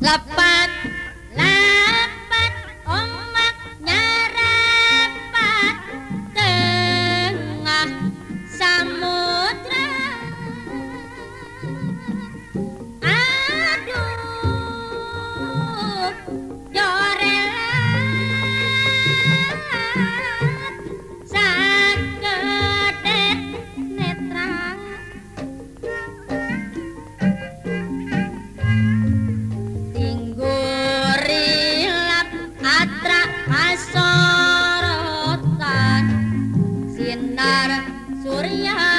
喇叭呀。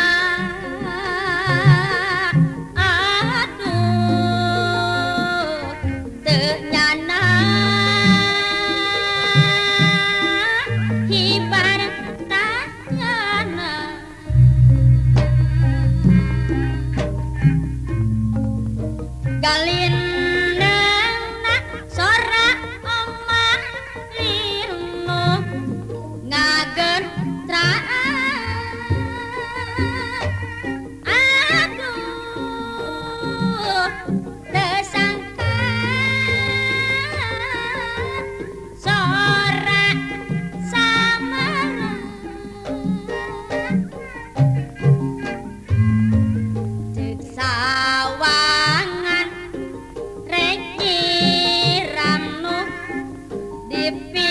You.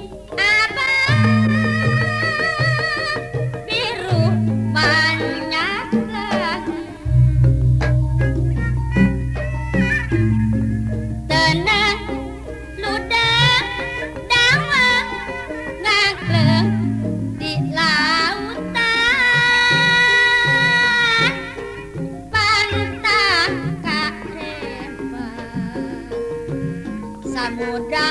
我干